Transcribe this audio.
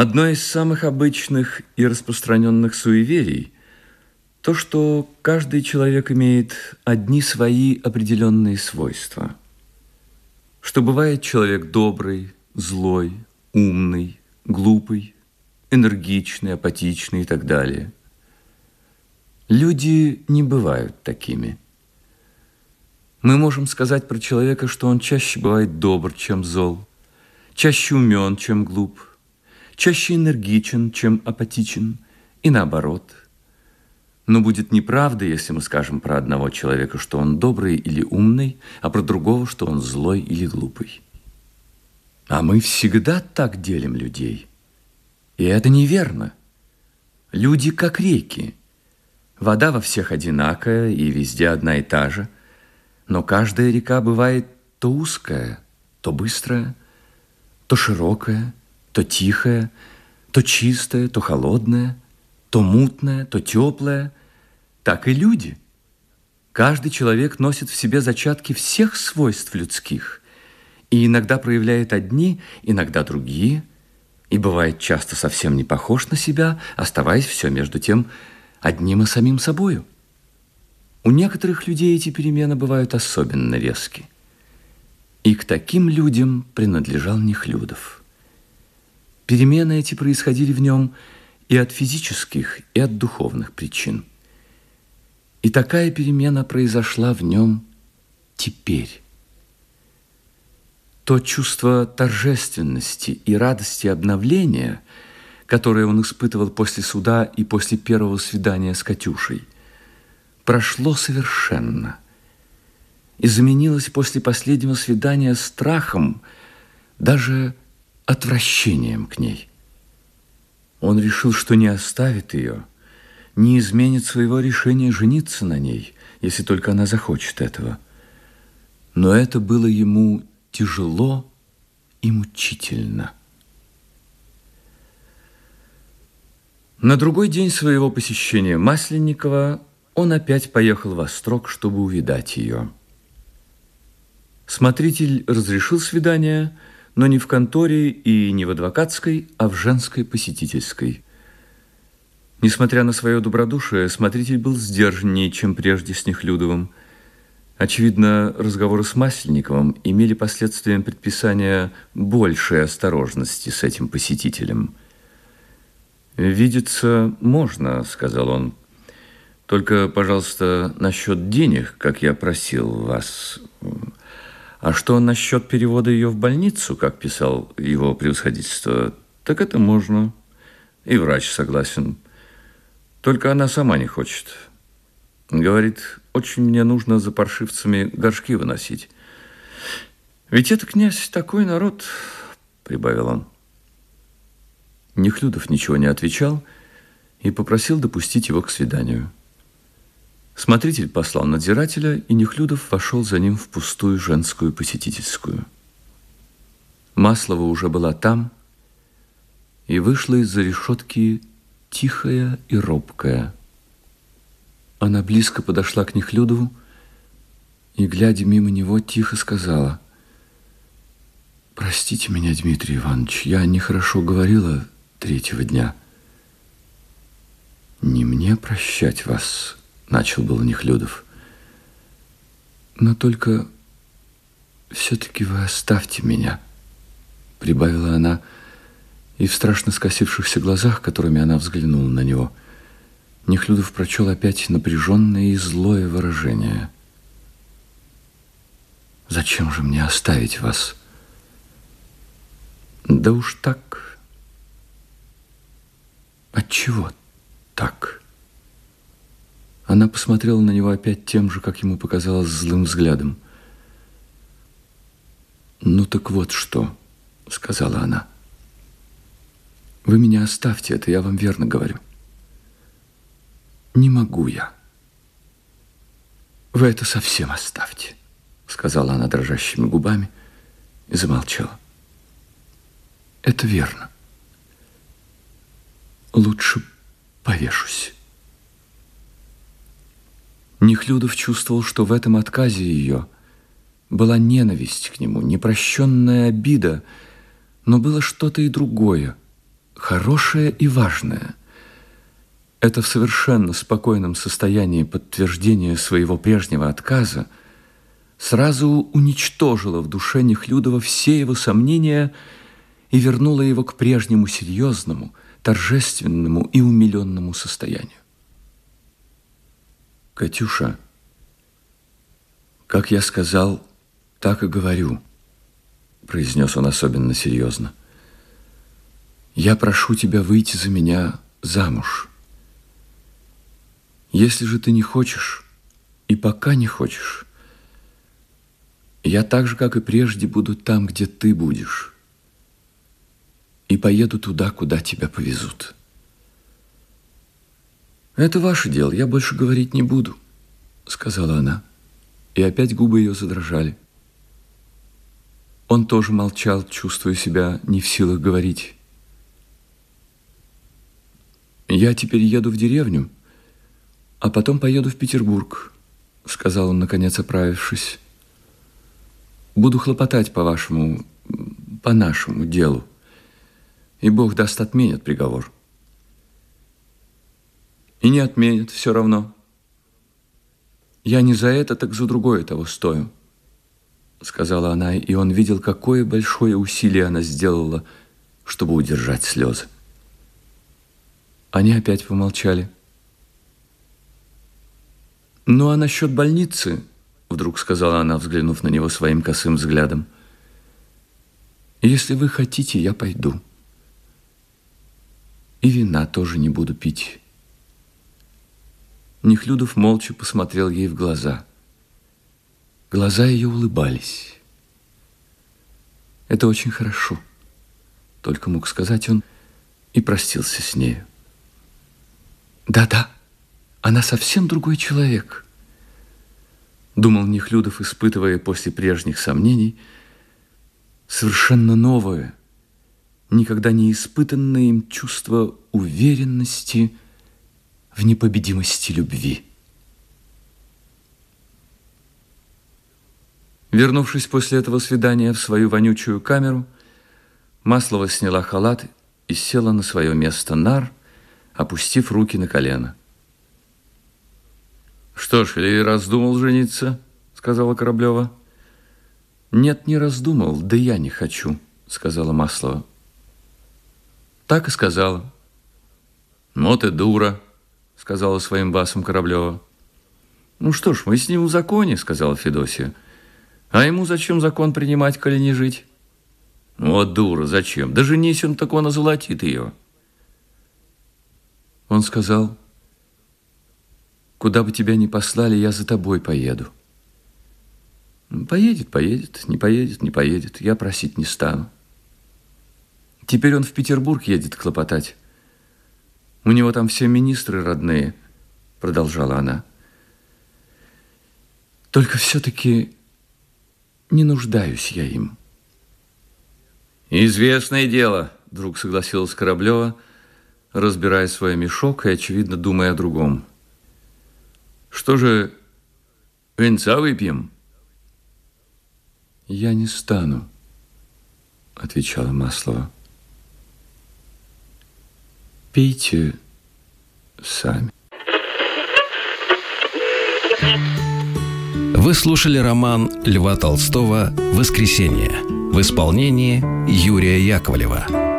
Одно из самых обычных и распространенных суеверий – то, что каждый человек имеет одни свои определенные свойства. Что бывает человек добрый, злой, умный, глупый, энергичный, апатичный и так далее. Люди не бывают такими. Мы можем сказать про человека, что он чаще бывает добр, чем зол, чаще умен, чем глуп – чаще энергичен, чем апатичен, и наоборот. Но будет неправда, если мы скажем про одного человека, что он добрый или умный, а про другого, что он злой или глупый. А мы всегда так делим людей. И это неверно. Люди как реки. Вода во всех одинакая и везде одна и та же, но каждая река бывает то узкая, то быстрая, то широкая, то тихое, то чистое, то холодное, то мутное, то теплое, так и люди. Каждый человек носит в себе зачатки всех свойств людских и иногда проявляет одни, иногда другие, и бывает часто совсем не похож на себя, оставаясь все между тем одним и самим собою. У некоторых людей эти перемены бывают особенно резки. И к таким людям принадлежал Нехлюдов. Перемены эти происходили в нем и от физических, и от духовных причин. И такая перемена произошла в нем теперь. То чувство торжественности и радости обновления, которое он испытывал после суда и после первого свидания с Катюшей, прошло совершенно и заменилось после последнего свидания страхом, даже отвращением к ней. Он решил, что не оставит ее, не изменит своего решения жениться на ней, если только она захочет этого. Но это было ему тяжело и мучительно. На другой день своего посещения Масленникова он опять поехал в Острог, чтобы увидать ее. Смотритель разрешил свидание – но не в конторе и не в адвокатской, а в женской посетительской. Несмотря на свое добродушие, смотритель был сдержаннее, чем прежде с Нехлюдовым. Очевидно, разговоры с Масленниковым имели последствием предписания большей осторожности с этим посетителем. «Видеться можно», — сказал он. «Только, пожалуйста, насчет денег, как я просил вас. А что насчет перевода ее в больницу, как писал его превосходительство, так это можно. И врач согласен. Только она сама не хочет. Говорит, очень мне нужно за паршивцами горшки выносить. Ведь это, князь, такой народ, прибавил он. Нехлюдов ничего не отвечал и попросил допустить его к свиданию. Смотритель послал надзирателя, и Нехлюдов вошел за ним в пустую женскую посетительскую. Маслова уже была там, и вышла из-за решетки тихая и робкая. Она близко подошла к Нехлюдову и, глядя мимо него, тихо сказала, «Простите меня, Дмитрий Иванович, я нехорошо говорила третьего дня. Не мне прощать вас, начал был Нехлюдов. Но только все-таки вы оставьте меня, прибавила она, и в страшно скосившихся глазах, которыми она взглянула на него, Нехлюдов прочел опять напряженное и злое выражение. «Зачем же мне оставить вас?» «Да уж так». «Отчего так?» Она посмотрела на него опять тем же, как ему показалось, злым взглядом. «Ну так вот что», — сказала она. «Вы меня оставьте, это я вам верно говорю». «Не могу я». «Вы это совсем оставьте», — сказала она дрожащими губами и замолчала. «Это верно. Лучше повешусь». Нехлюдов чувствовал, что в этом отказе ее была ненависть к нему, непрощенная обида, но было что-то и другое, хорошее и важное. Это в совершенно спокойном состоянии подтверждение своего прежнего отказа сразу уничтожило в душе Нехлюдова все его сомнения и вернуло его к прежнему серьезному, торжественному и умиленному состоянию. «Катюша, как я сказал, так и говорю», произнес он особенно серьезно. «Я прошу тебя выйти за меня замуж. Если же ты не хочешь, и пока не хочешь, я так же, как и прежде, буду там, где ты будешь, и поеду туда, куда тебя повезут». «Это ваше дело, я больше говорить не буду», — сказала она. И опять губы ее задрожали. Он тоже молчал, чувствуя себя не в силах говорить. «Я теперь еду в деревню, а потом поеду в Петербург», — сказал он, наконец оправившись. «Буду хлопотать по вашему, по нашему делу, и Бог даст отменят приговор». И не отменят все равно. Я не за это, так за другое того стою, сказала она, и он видел, какое большое усилие она сделала, чтобы удержать слезы. Они опять помолчали. «Ну, а насчет больницы?» Вдруг сказала она, взглянув на него своим косым взглядом. «Если вы хотите, я пойду. И вина тоже не буду пить». Нехлюдов молча посмотрел ей в глаза. Глаза ее улыбались. Это очень хорошо, только мог сказать он и простился с нею. Да-да, она совсем другой человек, думал Нехлюдов, испытывая после прежних сомнений совершенно новое, никогда не испытанное им чувство уверенности в непобедимости любви. Вернувшись после этого свидания в свою вонючую камеру, Маслова сняла халат и села на свое место нар, опустив руки на колено. «Что ж, или раздумал жениться?» — сказала Кораблева. «Нет, не раздумал, да я не хочу», — сказала Маслова. Так и сказала. «Ну ты дура», сказала своим басом Кораблева. «Ну что ж, мы с ним в законе», — сказала Федосия. «А ему зачем закон принимать, коли не жить?» «Вот дура, зачем? Да женись он, так он озолотит ее». Он сказал, «Куда бы тебя ни послали, я за тобой поеду». «Поедет, поедет, не поедет, не поедет, я просить не стану». Теперь он в Петербург едет хлопотать. У него там все министры родные, продолжала она. Только все-таки не нуждаюсь я им. Известное дело, вдруг согласилась Кораблева, разбирая свой мешок и, очевидно, думая о другом. Что же, венца выпьем? Я не стану, отвечала Маслова. Пейте сами. Вы слушали роман Льва Толстого «Воскресенье» в исполнении Юрия Яковлева.